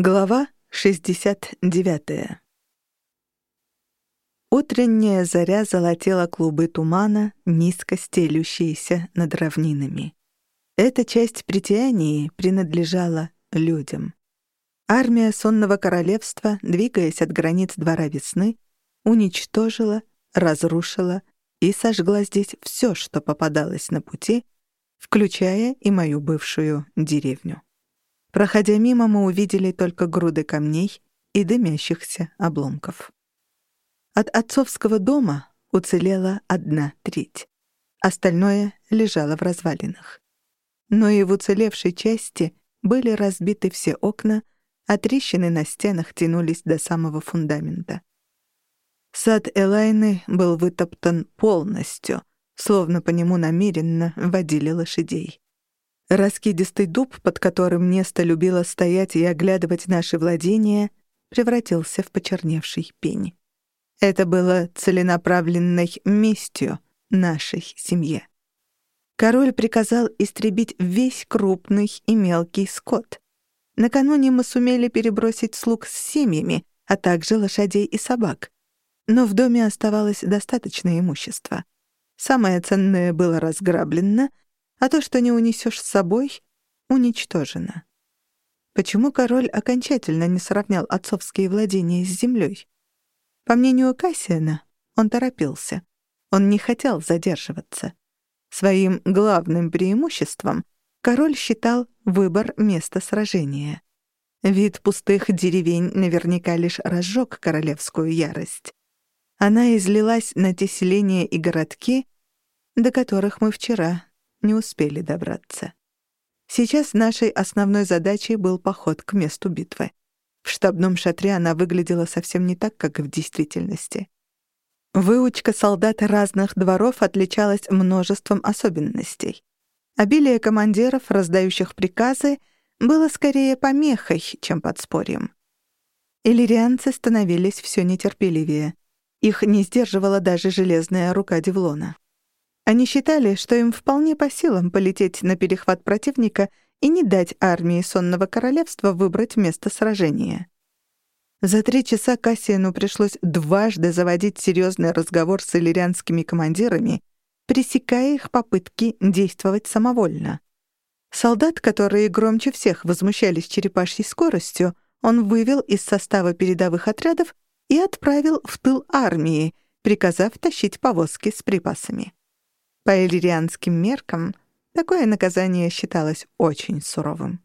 Глава 69. Утренняя заря золотела клубы тумана, низко стелющиеся над равнинами. Эта часть притянии принадлежала людям. Армия сонного королевства, двигаясь от границ двора весны, уничтожила, разрушила и сожгла здесь все, что попадалось на пути, включая и мою бывшую деревню. Проходя мимо, мы увидели только груды камней и дымящихся обломков. От отцовского дома уцелела одна треть. Остальное лежало в развалинах. Но и в уцелевшей части были разбиты все окна, а трещины на стенах тянулись до самого фундамента. Сад Элайны был вытоптан полностью, словно по нему намеренно водили лошадей. Раскидистый дуб, под которым Неста любила стоять и оглядывать наши владения, превратился в почерневший пень. Это было целенаправленной местью нашей семье. Король приказал истребить весь крупный и мелкий скот. Накануне мы сумели перебросить слуг с семьями, а также лошадей и собак. Но в доме оставалось достаточно имущества. Самое ценное было разграблено — а то, что не унесешь с собой, уничтожено. Почему король окончательно не сравнял отцовские владения с землей? По мнению Кассиана, он торопился. Он не хотел задерживаться. Своим главным преимуществом король считал выбор места сражения. Вид пустых деревень наверняка лишь разжег королевскую ярость. Она излилась на те селения и городки, до которых мы вчера не успели добраться. Сейчас нашей основной задачей был поход к месту битвы. В штабном шатре она выглядела совсем не так, как в действительности. Выучка солдат разных дворов отличалась множеством особенностей. Обилие командиров, раздающих приказы, было скорее помехой, чем подспорьем. Иллирианцы становились все нетерпеливее. Их не сдерживала даже железная рука Девлона. Они считали, что им вполне по силам полететь на перехват противника и не дать армии Сонного Королевства выбрать место сражения. За три часа Кассиану пришлось дважды заводить серьезный разговор с иллирианскими командирами, пресекая их попытки действовать самовольно. Солдат, которые громче всех возмущались черепашьей скоростью, он вывел из состава передовых отрядов и отправил в тыл армии, приказав тащить повозки с припасами. По иллирианским меркам такое наказание считалось очень суровым.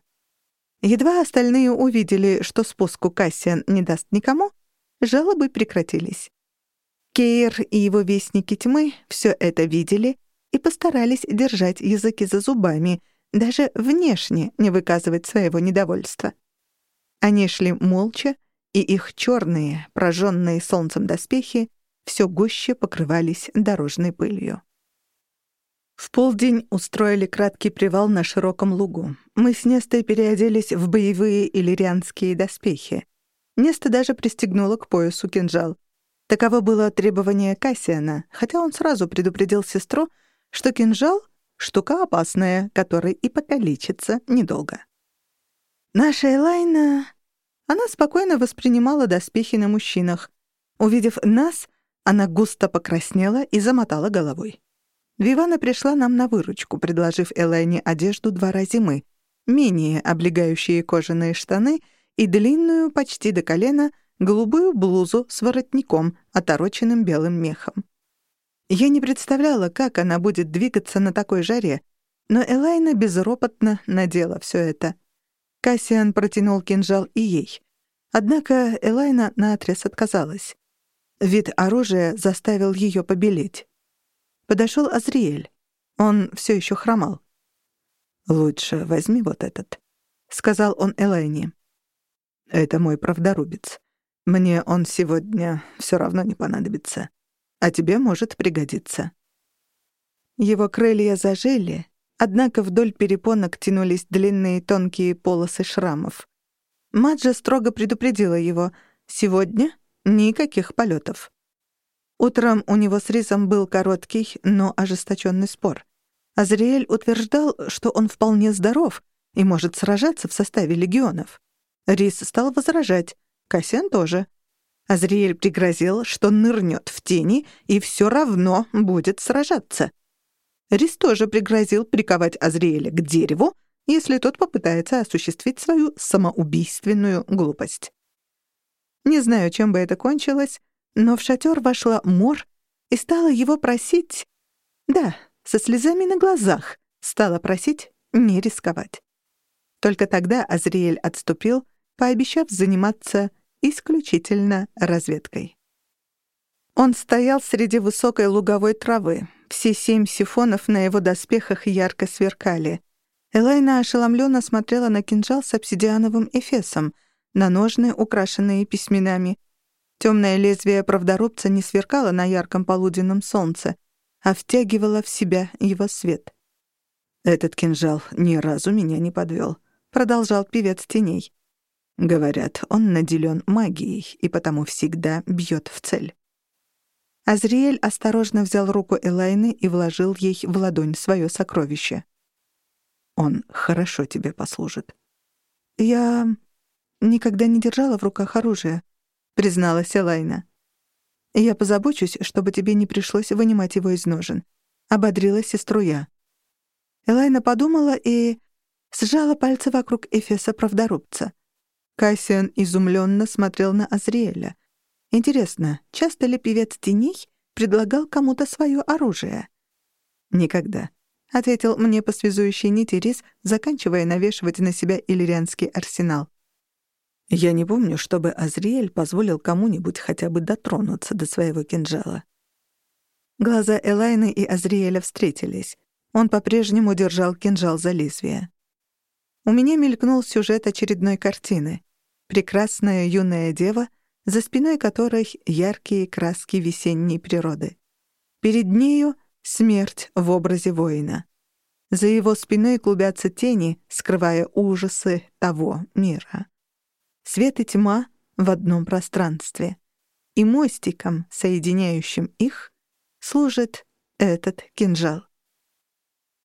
Едва остальные увидели, что спуску Кассиан не даст никому, жалобы прекратились. Кейр и его вестники тьмы все это видели и постарались держать языки за зубами, даже внешне не выказывать своего недовольства. Они шли молча, и их черные, прожженные солнцем доспехи все гуще покрывались дорожной пылью. В полдень устроили краткий привал на широком лугу. Мы с Нестой переоделись в боевые иллирианские доспехи. Неста даже пристегнула к поясу кинжал. Таково было требование Кассиана, хотя он сразу предупредил сестру, что кинжал — штука опасная, которой и покалечится недолго. Наша Элайна... Она спокойно воспринимала доспехи на мужчинах. Увидев нас, она густо покраснела и замотала головой. Вивана пришла нам на выручку, предложив Элайне одежду двора зимы, менее облегающие кожаные штаны и длинную, почти до колена, голубую блузу с воротником, отороченным белым мехом. Я не представляла, как она будет двигаться на такой жаре, но Элайна безропотно надела все это. Кассиан протянул кинжал и ей. Однако Элайна наотрез отказалась. Вид оружия заставил ее побелеть. Подошел Азриэль. Он все еще хромал. «Лучше возьми вот этот», — сказал он Элайне. «Это мой правдорубец. Мне он сегодня все равно не понадобится, а тебе может пригодиться». Его крылья зажили, однако вдоль перепонок тянулись длинные тонкие полосы шрамов. Маджа строго предупредила его — сегодня никаких полетов. Утром у него с Рисом был короткий, но ожесточенный спор. Азриэль утверждал, что он вполне здоров и может сражаться в составе легионов. Рис стал возражать. Кассиан тоже. Азриэль пригрозил, что нырнет в тени и все равно будет сражаться. Рис тоже пригрозил приковать Азриэля к дереву, если тот попытается осуществить свою самоубийственную глупость. Не знаю, чем бы это кончилось, но в шатер вошла Мор и стала его просить... Да, со слезами на глазах стала просить не рисковать. Только тогда Азриэль отступил, пообещав заниматься исключительно разведкой. Он стоял среди высокой луговой травы. Все семь сифонов на его доспехах ярко сверкали. Элайна ошеломленно смотрела на кинжал с обсидиановым эфесом, на ножны, украшенные письменами. Темное лезвие правдорубца не сверкало на ярком полуденном солнце, а втягивало в себя его свет. «Этот кинжал ни разу меня не подвел», — продолжал певец теней. Говорят, он наделен магией и потому всегда бьет в цель. Азриэль осторожно взял руку Элайны и вложил ей в ладонь свое сокровище. «Он хорошо тебе послужит». «Я никогда не держала в руках оружие», — призналась Элайна. «Я позабочусь, чтобы тебе не пришлось вынимать его из ножен», — ободрила сестру я. Элайна подумала и сжала пальцы вокруг Эфеса правдорубца. Кассиан изумленно смотрел на Азриэля. Интересно, часто ли певец теней предлагал кому-то свое оружие? «Никогда», — ответил мне по связующей нити Рис, заканчивая навешивать на себя иллирианский арсенал. Я не помню, чтобы Азриэль позволил кому-нибудь хотя бы дотронуться до своего кинжала. Глаза Элайны и Азриэля встретились. Он по-прежнему держал кинжал за лезвие. У меня мелькнул сюжет очередной картины. Прекрасная юная дева, за спиной которой яркие краски весенней природы. Перед нею смерть в образе воина. За его спиной клубятся тени, скрывая ужасы того мира. Свет и тьма в одном пространстве. И мостиком, соединяющим их, служит этот кинжал.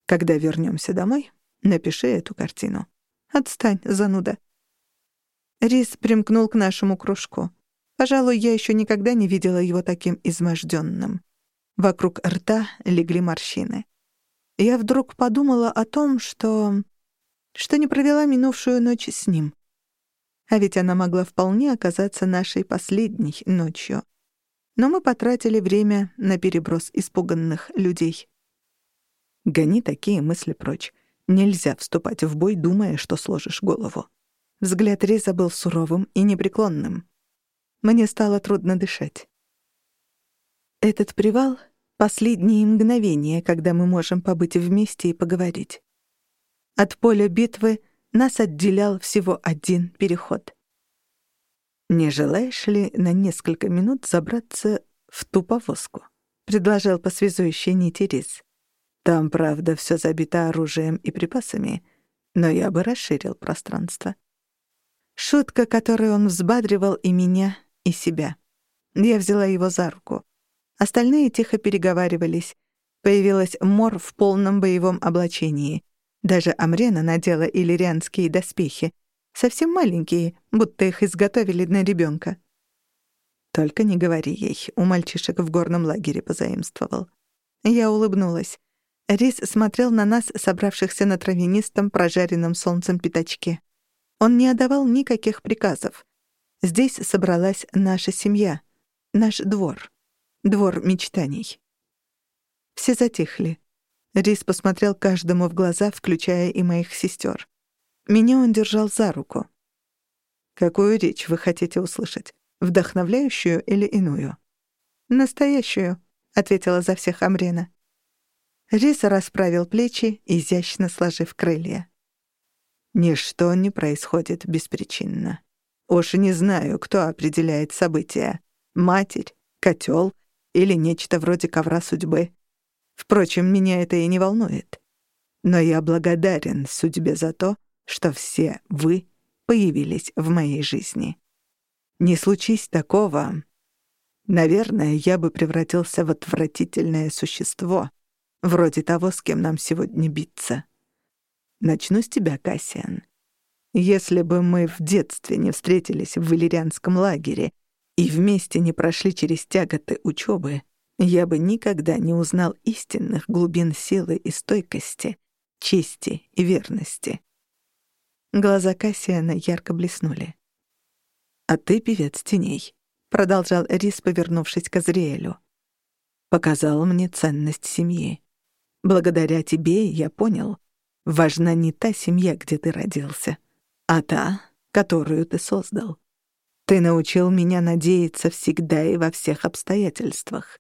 Когда вернемся домой, Напиши эту картину. Отстань, зануда. Рис примкнул к нашему кружку. Пожалуй, я еще никогда не видела его таким изможденным. Вокруг рта легли морщины. Я вдруг подумала о том, что... что не провела минувшую ночь с ним. А ведь она могла вполне оказаться нашей последней ночью. Но мы потратили время на переброс испуганных людей. Гони такие мысли прочь. Нельзя вступать в бой, думая, что сложишь голову. Взгляд Реза был суровым и непреклонным. Мне стало трудно дышать. Этот привал — последние мгновения, когда мы можем побыть вместе и поговорить. От поля битвы нас отделял всего один переход. «Не желаешь ли на несколько минут забраться в ту повозку?» — предложил по связующей нити Рис. Там, правда, все забито оружием и припасами, но я бы расширил пространство. Шутка, которой он взбадривал и меня, и себя. Я взяла его за руку. Остальные тихо переговаривались. Появилась Мор в полном боевом облачении. Даже Амрена надела иллирианские доспехи. Совсем маленькие, будто их изготовили на ребенка. Только не говори ей, у мальчишек в горном лагере позаимствовал. Я улыбнулась. Рис смотрел на нас, собравшихся на травянистом, прожаренном солнцем пятачке. Он не отдавал никаких приказов. Здесь собралась наша семья, наш двор, двор мечтаний. Все затихли. Рис посмотрел каждому в глаза, включая и моих сестер. Меня он держал за руку. «Какую речь вы хотите услышать? Вдохновляющую или иную?» «Настоящую», — ответила за всех Амрена. Риса расправил плечи, изящно сложив крылья. Ничто не происходит беспричинно. Уж не знаю, кто определяет события. Матерь, котел или нечто вроде ковра судьбы. Впрочем, меня это и не волнует. Но я благодарен судьбе за то, что все вы появились в моей жизни. Не случись такого, наверное, я бы превратился в отвратительное существо, Вроде того, с кем нам сегодня биться. Начну с тебя, Кассиан. Если бы мы в детстве не встретились в валерианском лагере и вместе не прошли через тяготы учебы, я бы никогда не узнал истинных глубин силы и стойкости, чести и верности. Глаза Кассиана ярко блеснули. «А ты певец теней», — продолжал Рис, повернувшись к Азриэлю. «Показал мне ценность семьи. Благодаря тебе я понял, важна не та семья, где ты родился, а та, которую ты создал. Ты научил меня надеяться всегда и во всех обстоятельствах,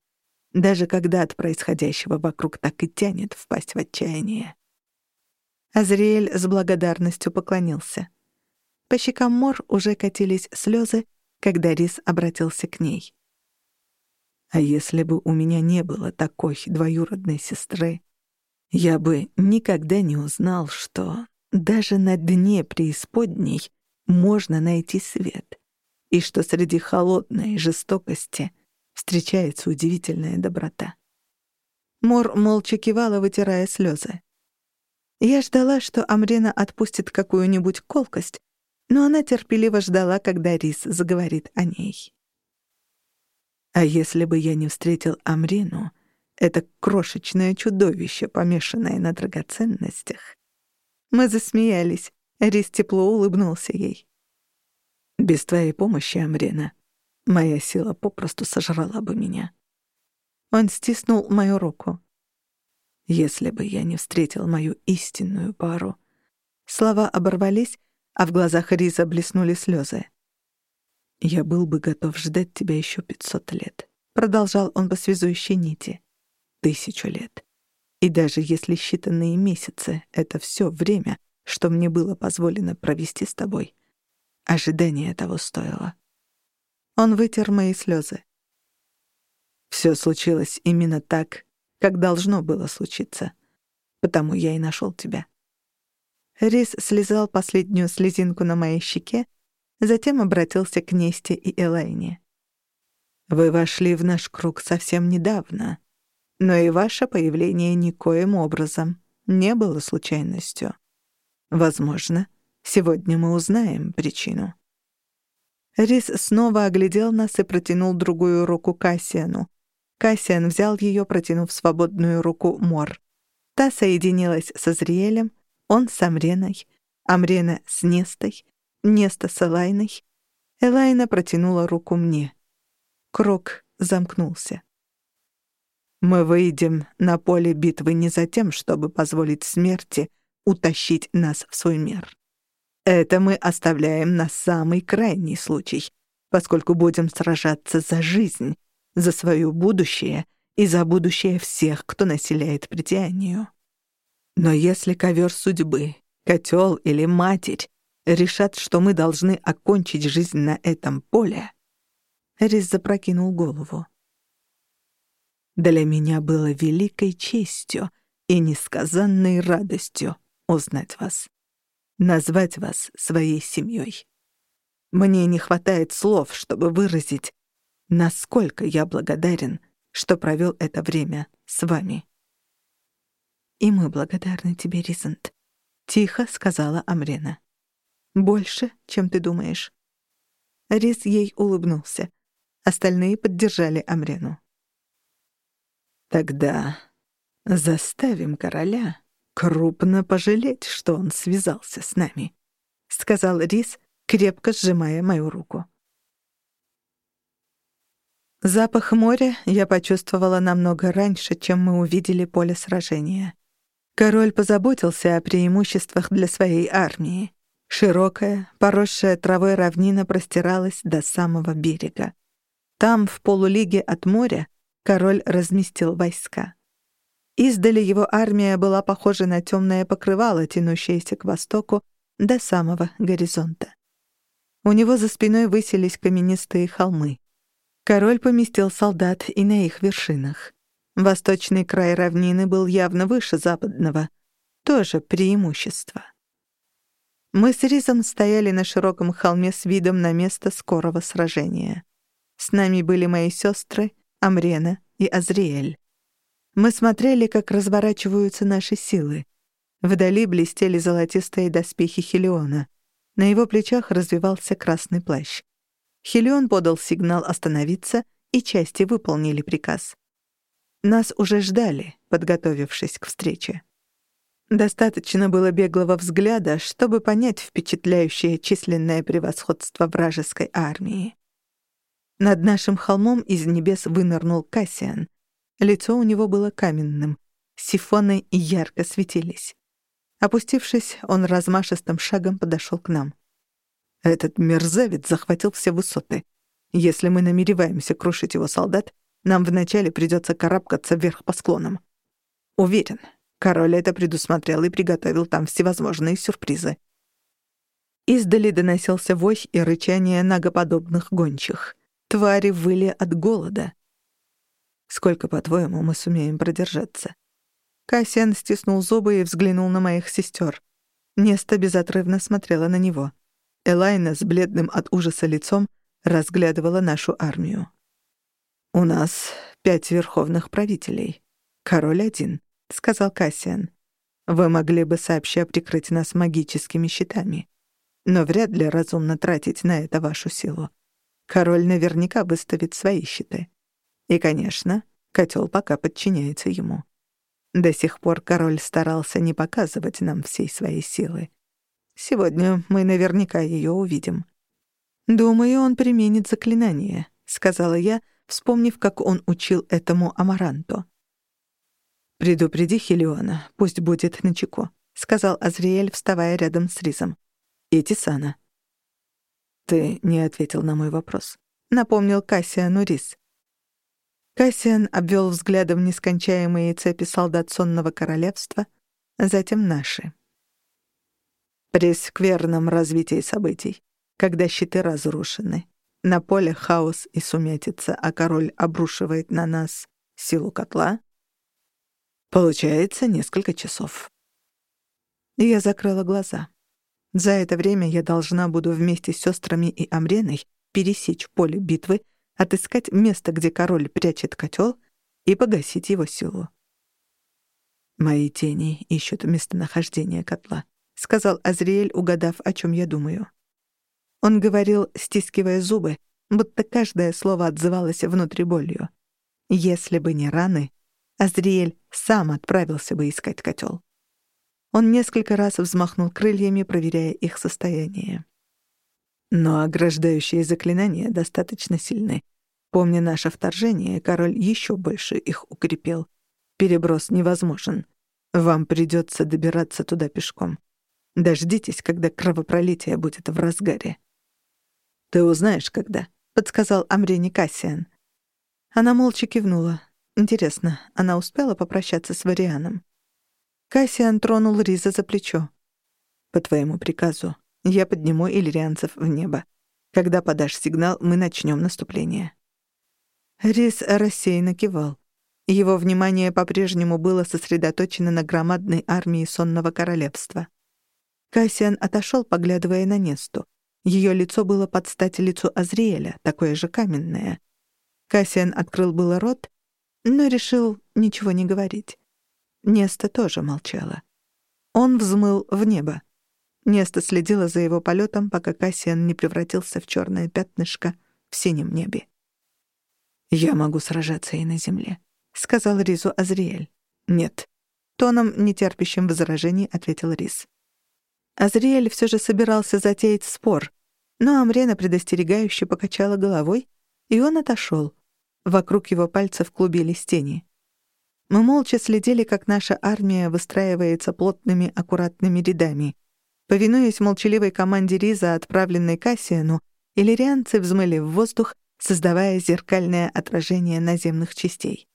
даже когда от происходящего вокруг так и тянет впасть в отчаяние. Азриэль с благодарностью поклонился. По щекам Мор уже катились слезы, когда Рис обратился к ней. «А если бы у меня не было такой двоюродной сестры, я бы никогда не узнал, что даже на дне преисподней можно найти свет, и что среди холодной жестокости встречается удивительная доброта». Мор молча кивала, вытирая слезы. Я ждала, что Амрена отпустит какую-нибудь колкость, но она терпеливо ждала, когда Рис заговорит о ней. А если бы я не встретил Амрину, это крошечное чудовище, помешанное на драгоценностях. Мы засмеялись. Рис тепло улыбнулся ей. Без твоей помощи, Амрина, моя сила попросту сожрала бы меня. Он стиснул мою руку. Если бы я не встретил мою истинную пару. Слова оборвались, а в глазах Риза блеснули слезы. «Я был бы готов ждать тебя еще пятьсот лет», — продолжал он по связующей нити. «Тысячу лет. И даже если считанные месяцы — это все время, что мне было позволено провести с тобой, ожидание того стоило». Он вытер мои слезы. Все случилось именно так, как должно было случиться. Потому я и нашел тебя. Рис слезал последнюю слезинку на моей щеке, затем обратился к Несте и Элайне. «Вы вошли в наш круг совсем недавно, но и ваше появление никоим образом не было случайностью. Возможно, сегодня мы узнаем причину». Рис снова оглядел нас и протянул другую руку Кассиану. Кассиан взял ее, протянув свободную руку Мор. Та соединилась со Зриэлем, он с Амреной, Амрена с Нестой, Неста с Элайной. Элайна протянула руку мне. Крок замкнулся. Мы выйдем на поле битвы не за тем, чтобы позволить смерти утащить нас в свой мир. Это мы оставляем на самый крайний случай, поскольку будем сражаться за жизнь, за свое будущее и за будущее всех, кто населяет притянию. Но если ковер судьбы, котел или матерь решат, что мы должны окончить жизнь на этом поле, Рис запрокинул голову. Для меня было великой честью и несказанной радостью узнать вас, назвать вас своей семьей. Мне не хватает слов, чтобы выразить, насколько я благодарен, что провел это время с вами. «И мы благодарны тебе, Ризант», — тихо сказала Амрена. «Больше, чем ты думаешь». Риз ей улыбнулся. Остальные поддержали Амрену. «Тогда заставим короля крупно пожалеть, что он связался с нами», — сказал Риз, крепко сжимая мою руку. Запах моря я почувствовала намного раньше, чем мы увидели поле сражения. Король позаботился о преимуществах для своей армии. Широкая, поросшая травой равнина простиралась до самого берега. Там, в полулиге от моря, король разместил войска. Издали его армия была похожа на темное покрывало, тянущееся к востоку до самого горизонта. У него за спиной высились каменистые холмы. Король поместил солдат и на их вершинах. Восточный край равнины был явно выше западного. Тоже преимущество. Мы с Ризом стояли на широком холме с видом на место скорого сражения. С нами были мои сестры Амрена и Азриэль. Мы смотрели, как разворачиваются наши силы. Вдали блестели золотистые доспехи Хелиона. На его плечах развивался красный плащ. Хелион подал сигнал остановиться, и части выполнили приказ. Нас уже ждали, подготовившись к встрече. Достаточно было беглого взгляда, чтобы понять впечатляющее численное превосходство вражеской армии. Над нашим холмом из небес вынырнул Кассиан. Лицо у него было каменным, сифоны ярко светились. Опустившись, он размашистым шагом подошел к нам. Этот мерзавец захватил все высоты. Если мы намереваемся крушить его солдат, нам вначале придется карабкаться вверх по склонам. Уверен, король это предусмотрел и приготовил там всевозможные сюрпризы. Издали доносился вой и рычание нагоподобных гончих. Твари выли от голода. Сколько, по-твоему, мы сумеем продержаться? Кассиан стиснул зубы и взглянул на моих сестер. Неста безотрывно смотрела на него. Элайна с бледным от ужаса лицом разглядывала нашу армию. «У нас пять верховных правителей. Король один», — сказал Кассиан. «Вы могли бы сообща прикрыть нас магическими щитами, но вряд ли разумно тратить на это вашу силу. Король наверняка выставит свои щиты. И, конечно, котел пока подчиняется ему. До сих пор король старался не показывать нам всей своей силы. Сегодня мы наверняка ее увидим. «Думаю, он применит заклинание», — сказала я, — вспомнив, как он учил этому Амаранту. «Предупреди Хелиона, пусть будет начеку», — сказал Азриэль, вставая рядом с Ризом. «И Тисана». «Ты не ответил на мой вопрос», — напомнил Кассиану Риз. Кассиан обвел взглядом нескончаемые цепи солдат сонного королевства, затем наши. При скверном развитии событий, когда щиты разрушены, на поле хаос и сумятица, а король обрушивает на нас силу котла. Получается несколько часов. Я закрыла глаза. За это время я должна буду вместе с сестрами и Амреной пересечь поле битвы, отыскать место, где король прячет котел, и погасить его силу. «Мои тени ищут местонахождение котла», — сказал Азриэль, угадав, о чем я думаю. Он говорил, стискивая зубы, будто каждое слово отзывалось внутри болью. Если бы не раны, Азриэль сам отправился бы искать котел. Он несколько раз взмахнул крыльями, проверяя их состояние. Но ограждающие заклинания достаточно сильны. Помня наше вторжение, король еще больше их укрепил. Переброс невозможен. Вам придется добираться туда пешком. Дождитесь, когда кровопролитие будет в разгаре. «Ты узнаешь, когда», — подсказал Амрене Кассиан. Она молча кивнула. Интересно, она успела попрощаться с Варианом? Кассиан тронул Риза за плечо. «По твоему приказу, я подниму иллирианцев в небо. Когда подашь сигнал, мы начнем наступление». Риз рассеянно кивал. Его внимание по-прежнему было сосредоточено на громадной армии сонного королевства. Кассиан отошел, поглядывая на Несту. Ее лицо было под стать лицу Азриэля, такое же каменное. Кассиан открыл было рот, но решил ничего не говорить. Неста тоже молчала. Он взмыл в небо. Неста следила за его полетом, пока Кассиан не превратился в черное пятнышко в синем небе. «Я могу сражаться и на земле», — сказал Ризу Азриэль. «Нет». Тоном, нетерпящим возражений, ответил Риз. Азриэль все же собирался затеять спор, но Амрена предостерегающе покачала головой, и он отошел. Вокруг его пальцев клубились тени. Мы молча следили, как наша армия выстраивается плотными, аккуратными рядами. Повинуясь молчаливой команде Риза, отправленной Кассиану, иллирианцы взмыли в воздух, создавая зеркальное отражение наземных частей.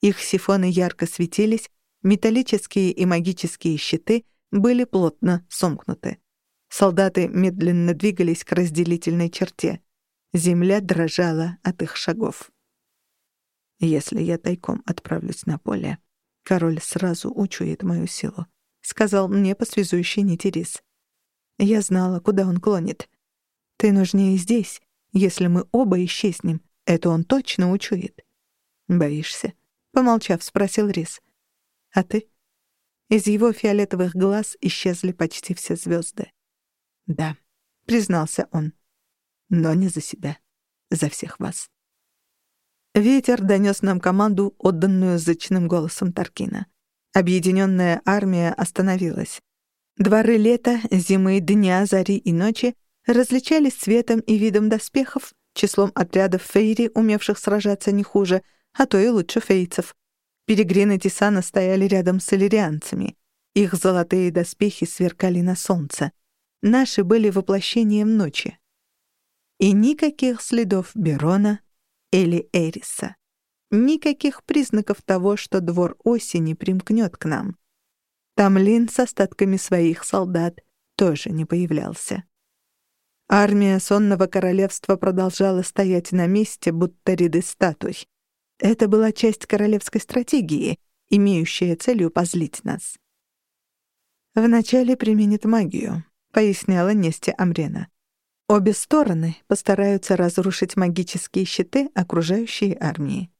Их сифоны ярко светились, металлические и магические щиты были плотно сомкнуты. Солдаты медленно двигались к разделительной черте. Земля дрожала от их шагов. «Если я тайком отправлюсь на поле, король сразу учует мою силу», — сказал мне по связующей нити Рис. Я знала, куда он клонит. «Ты нужнее здесь. Если мы оба исчезнем, это он точно учует». «Боишься?» — помолчав, спросил Рис. «А ты?» Из его фиолетовых глаз исчезли почти все звезды. Да, признался он. «Но не за себя, за всех вас». Ветер донес нам команду, отданную зычным голосом Таркина. Объединенная армия остановилась. Дворы лета, зимы, дня, зари и ночи различались цветом и видом доспехов, числом отрядов фейри, умевших сражаться не хуже, а то и лучше фейцев. Перегрины Тисана стояли рядом с иллирианцами. Их золотые доспехи сверкали на солнце. Наши были воплощением ночи. И никаких следов Берона или Эриса. Никаких признаков того, что двор осени примкнет к нам. Тамлин с остатками своих солдат тоже не появлялся. Армия сонного королевства продолжала стоять на месте, будто ряды статуй. Это была часть королевской стратегии, имеющая целью позлить нас. «Вначале применит магию», — поясняла Несте Амрена. «Обе стороны постараются разрушить магические щиты, окружающие армии».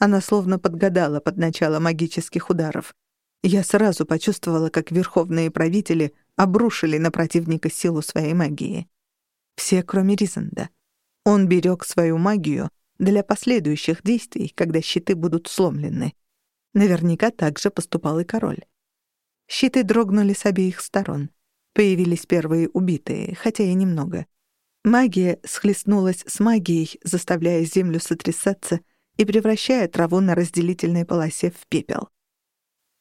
Она словно подгадала под начало магических ударов. Я сразу почувствовала, как верховные правители обрушили на противника силу своей магии. Все, кроме Ризанда. Он берег свою магию для последующих действий, когда щиты будут сломлены. Наверняка так же поступал и король. Щиты дрогнули с обеих сторон. Появились первые убитые, хотя и немного. Магия схлестнулась с магией, заставляя землю сотрясаться и превращая траву на разделительной полосе в пепел.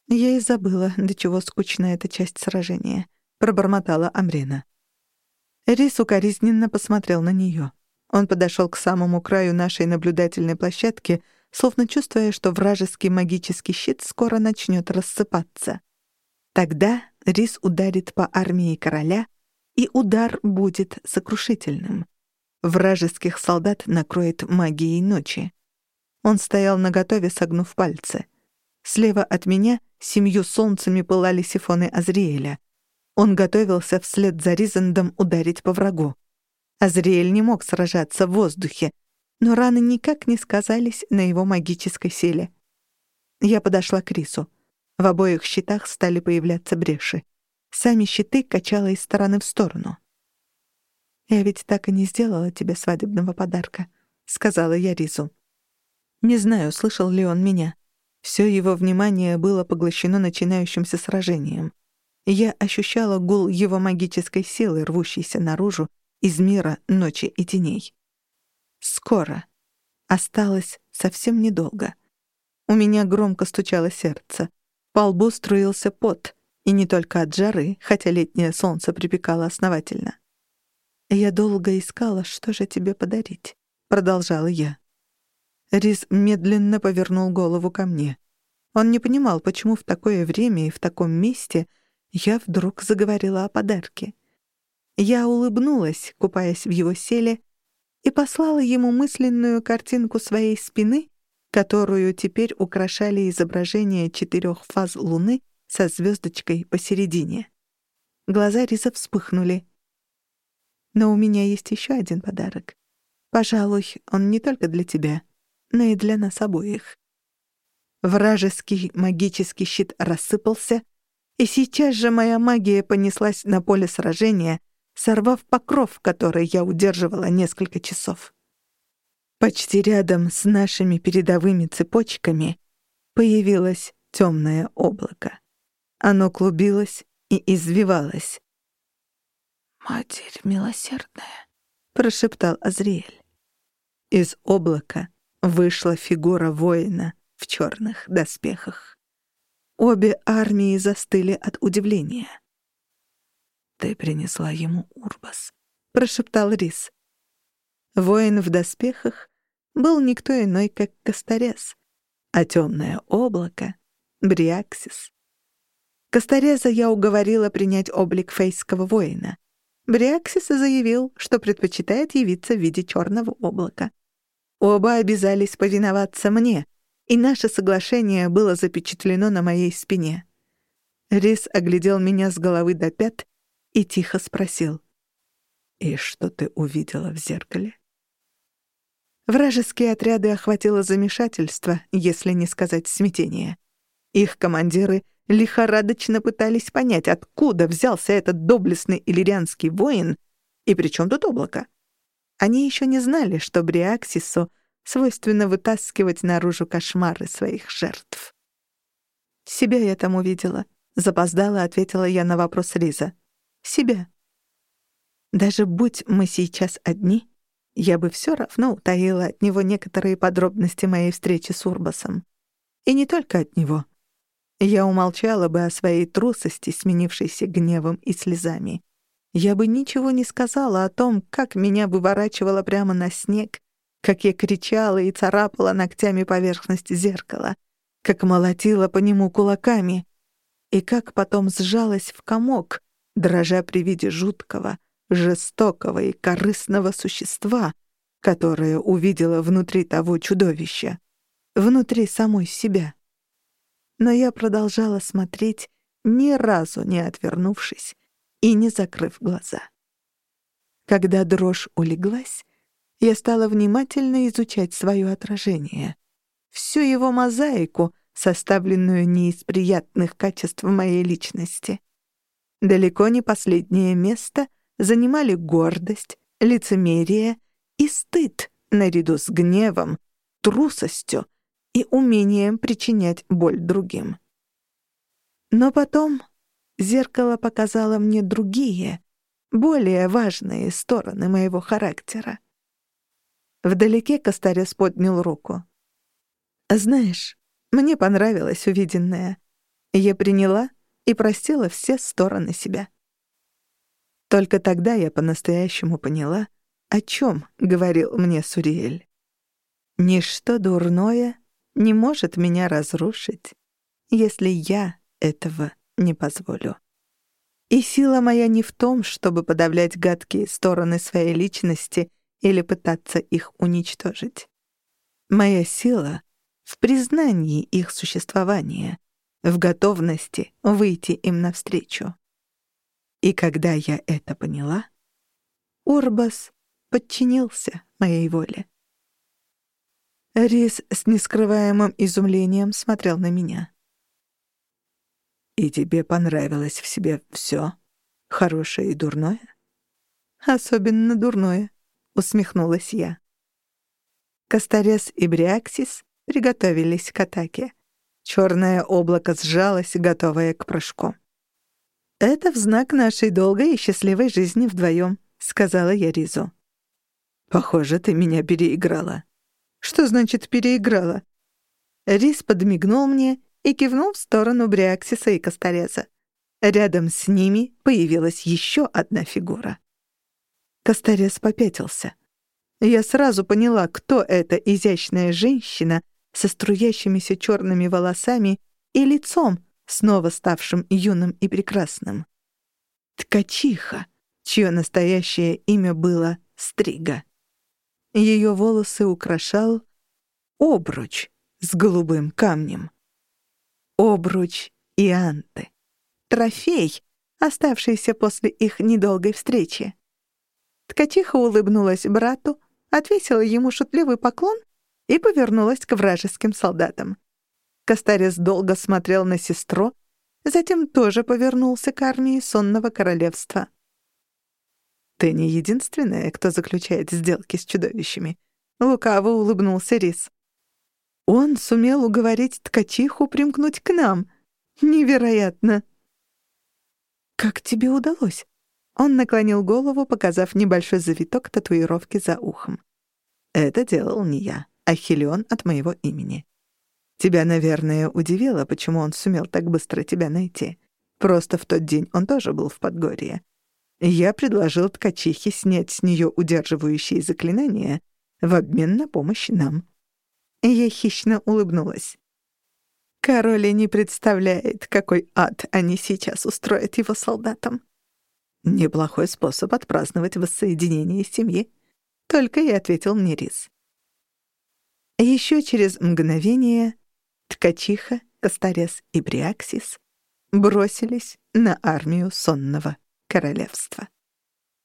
«Я и забыла, до чего скучна эта часть сражения», — пробормотала Амрена. Рис укоризненно посмотрел на нее. Он подошел к самому краю нашей наблюдательной площадки, словно чувствуя, что вражеский магический щит скоро начнет рассыпаться. Тогда Рис ударит по армии короля, и удар будет сокрушительным. Вражеских солдат накроет магией ночи. Он стоял наготове, согнув пальцы. Слева от меня семью солнцами пылали сифоны Азриэля. Он готовился вслед за Ризандом ударить по врагу. Азриэль не мог сражаться в воздухе, но раны никак не сказались на его магической силе. Я подошла к Рису. В обоих щитах стали появляться бреши. Сами щиты качало из стороны в сторону. «Я ведь так и не сделала тебе свадебного подарка», — сказала я Ризу. Не знаю, слышал ли он меня. Все его внимание было поглощено начинающимся сражением. Я ощущала гул его магической силы, рвущейся наружу из мира ночи и теней. Скоро. Осталось совсем недолго. У меня громко стучало сердце. По лбу струился пот, и не только от жары, хотя летнее солнце припекало основательно. «Я долго искала, что же тебе подарить», — продолжала я. Рис медленно повернул голову ко мне. Он не понимал, почему в такое время и в таком месте — я вдруг заговорила о подарке. Я улыбнулась, купаясь в его селе, и послала ему мысленную картинку своей спины, которую теперь украшали изображения четырех фаз Луны со звездочкой посередине. Глаза Риза вспыхнули. «Но у меня есть еще один подарок. Пожалуй, он не только для тебя, но и для нас обоих». Вражеский магический щит рассыпался, и сейчас же моя магия понеслась на поле сражения, сорвав покров, который я удерживала несколько часов. Почти рядом с нашими передовыми цепочками появилось темное облако. Оно клубилось и извивалось. «Матерь милосердная», — прошептал Азриэль. Из облака вышла фигура воина в черных доспехах. Обе армии застыли от удивления. «Ты принесла ему Урбас», — прошептал Рис. Воин в доспехах был никто иной, как Косторез, а темное облако — Бриаксис. Костореза я уговорила принять облик фейского воина. Бриаксис заявил, что предпочитает явиться в виде черного облака. Оба обязались повиноваться мне, и наше соглашение было запечатлено на моей спине. Рис оглядел меня с головы до пят и тихо спросил. «И что ты увидела в зеркале?» Вражеские отряды охватило замешательство, если не сказать смятение. Их командиры лихорадочно пытались понять, откуда взялся этот доблестный иллирианский воин И при чем тут облако? Они еще не знали, что Бриаксису свойственно вытаскивать наружу кошмары своих жертв. «Себя я там увидела», — запоздала ответила я на вопрос Риза. «Себя». Даже будь мы сейчас одни, я бы все равно утаила от него некоторые подробности моей встречи с Урбасом. И не только от него. Я умолчала бы о своей трусости, сменившейся гневом и слезами. Я бы ничего не сказала о том, как меня выворачивало прямо на снег, как я кричала и царапала ногтями поверхность зеркала, как молотила по нему кулаками, и как потом сжалась в комок, дрожа при виде жуткого, жестокого и корыстного существа, которое увидела внутри того чудовища, внутри самой себя. Но я продолжала смотреть, ни разу не отвернувшись и не закрыв глаза. Когда дрожь улеглась, я стала внимательно изучать свое отражение, всю его мозаику, составленную не из приятных качеств моей личности. Далеко не последнее место занимали гордость, лицемерие и стыд наряду с гневом, трусостью и умением причинять боль другим. Но потом зеркало показало мне другие, более важные стороны моего характера. Вдалеке Костарес поднял руку. «Знаешь, мне понравилось увиденное. Я приняла и простила все стороны себя. Только тогда я по-настоящему поняла, о чем говорил мне Суриэль. Ничто дурное не может меня разрушить, если я этого не позволю. И сила моя не в том, чтобы подавлять гадкие стороны своей личности или пытаться их уничтожить. Моя сила в признании их существования, в готовности выйти им навстречу. И когда я это поняла, Урбас подчинился моей воле. Рис с нескрываемым изумлением смотрел на меня. «И тебе понравилось в себе все, хорошее и дурное?» «Особенно дурное», — усмехнулась я. Кастарес и Бриаксис приготовились к атаке. Черное облако сжалось, готовое к прыжку. «Это в знак нашей долгой и счастливой жизни вдвоем», — сказала я Ризу. «Похоже, ты меня переиграла». «Что значит переиграла?» Риз подмигнул мне и кивнул в сторону Бриаксиса и Костареза. Рядом с ними появилась еще одна фигура. Костарез попятился. Я сразу поняла, кто эта изящная женщина со струящимися черными волосами и лицом, снова ставшим юным и прекрасным. Ткачиха, чье настоящее имя было Стрига. Ее волосы украшал обруч с голубым камнем. Обруч Ианты. Трофей, оставшийся после их недолгой встречи. Ткачиха улыбнулась брату, отвесила ему шутливый поклон и повернулась к вражеским солдатам. Кастарис долго смотрел на сестру, затем тоже повернулся к армии сонного королевства. «Ты не единственная, кто заключает сделки с чудовищами», — лукаво улыбнулся Рис. «Он сумел уговорить ткачиху примкнуть к нам. Невероятно!» «Как тебе удалось?» Он наклонил голову, показав небольшой завиток татуировки за ухом. «Это делал не я, а Хелион от моего имени. Тебя, наверное, удивило, почему он сумел так быстро тебя найти. Просто в тот день он тоже был в Подгорье. Я предложил ткачихе снять с нее удерживающие заклинания в обмен на помощь нам. Я хищно улыбнулась. Король не представляет, какой ад они сейчас устроят его солдатам. Неплохой способ отпраздновать воссоединение семьи. Только и ответил мне Рис. Еще через мгновение Ткачиха, Кастарес и Бриаксис бросились на армию сонного королевства.